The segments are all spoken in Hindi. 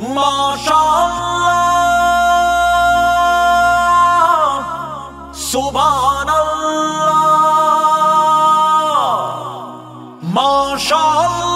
माशाअल्लाह सुभान अल्लाह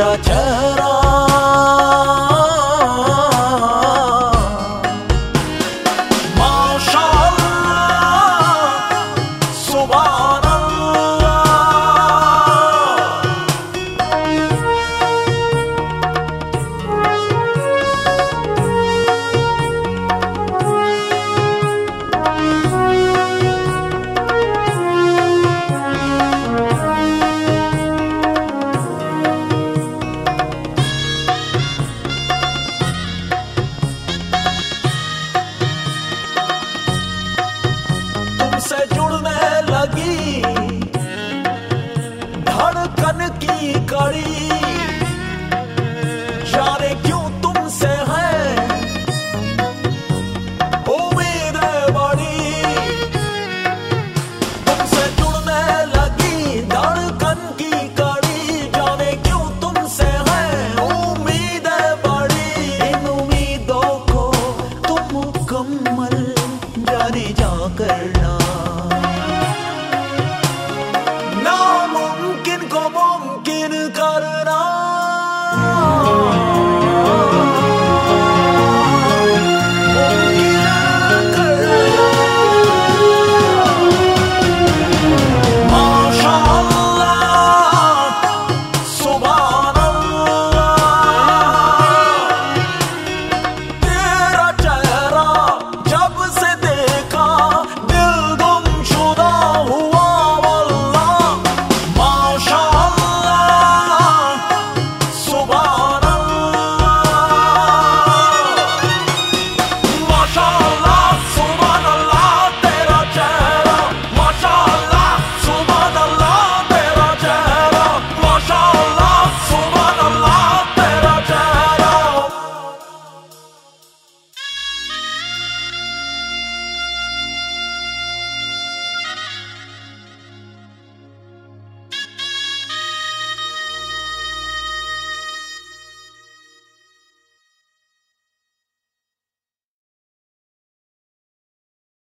Pero मुकम्मल की जाकर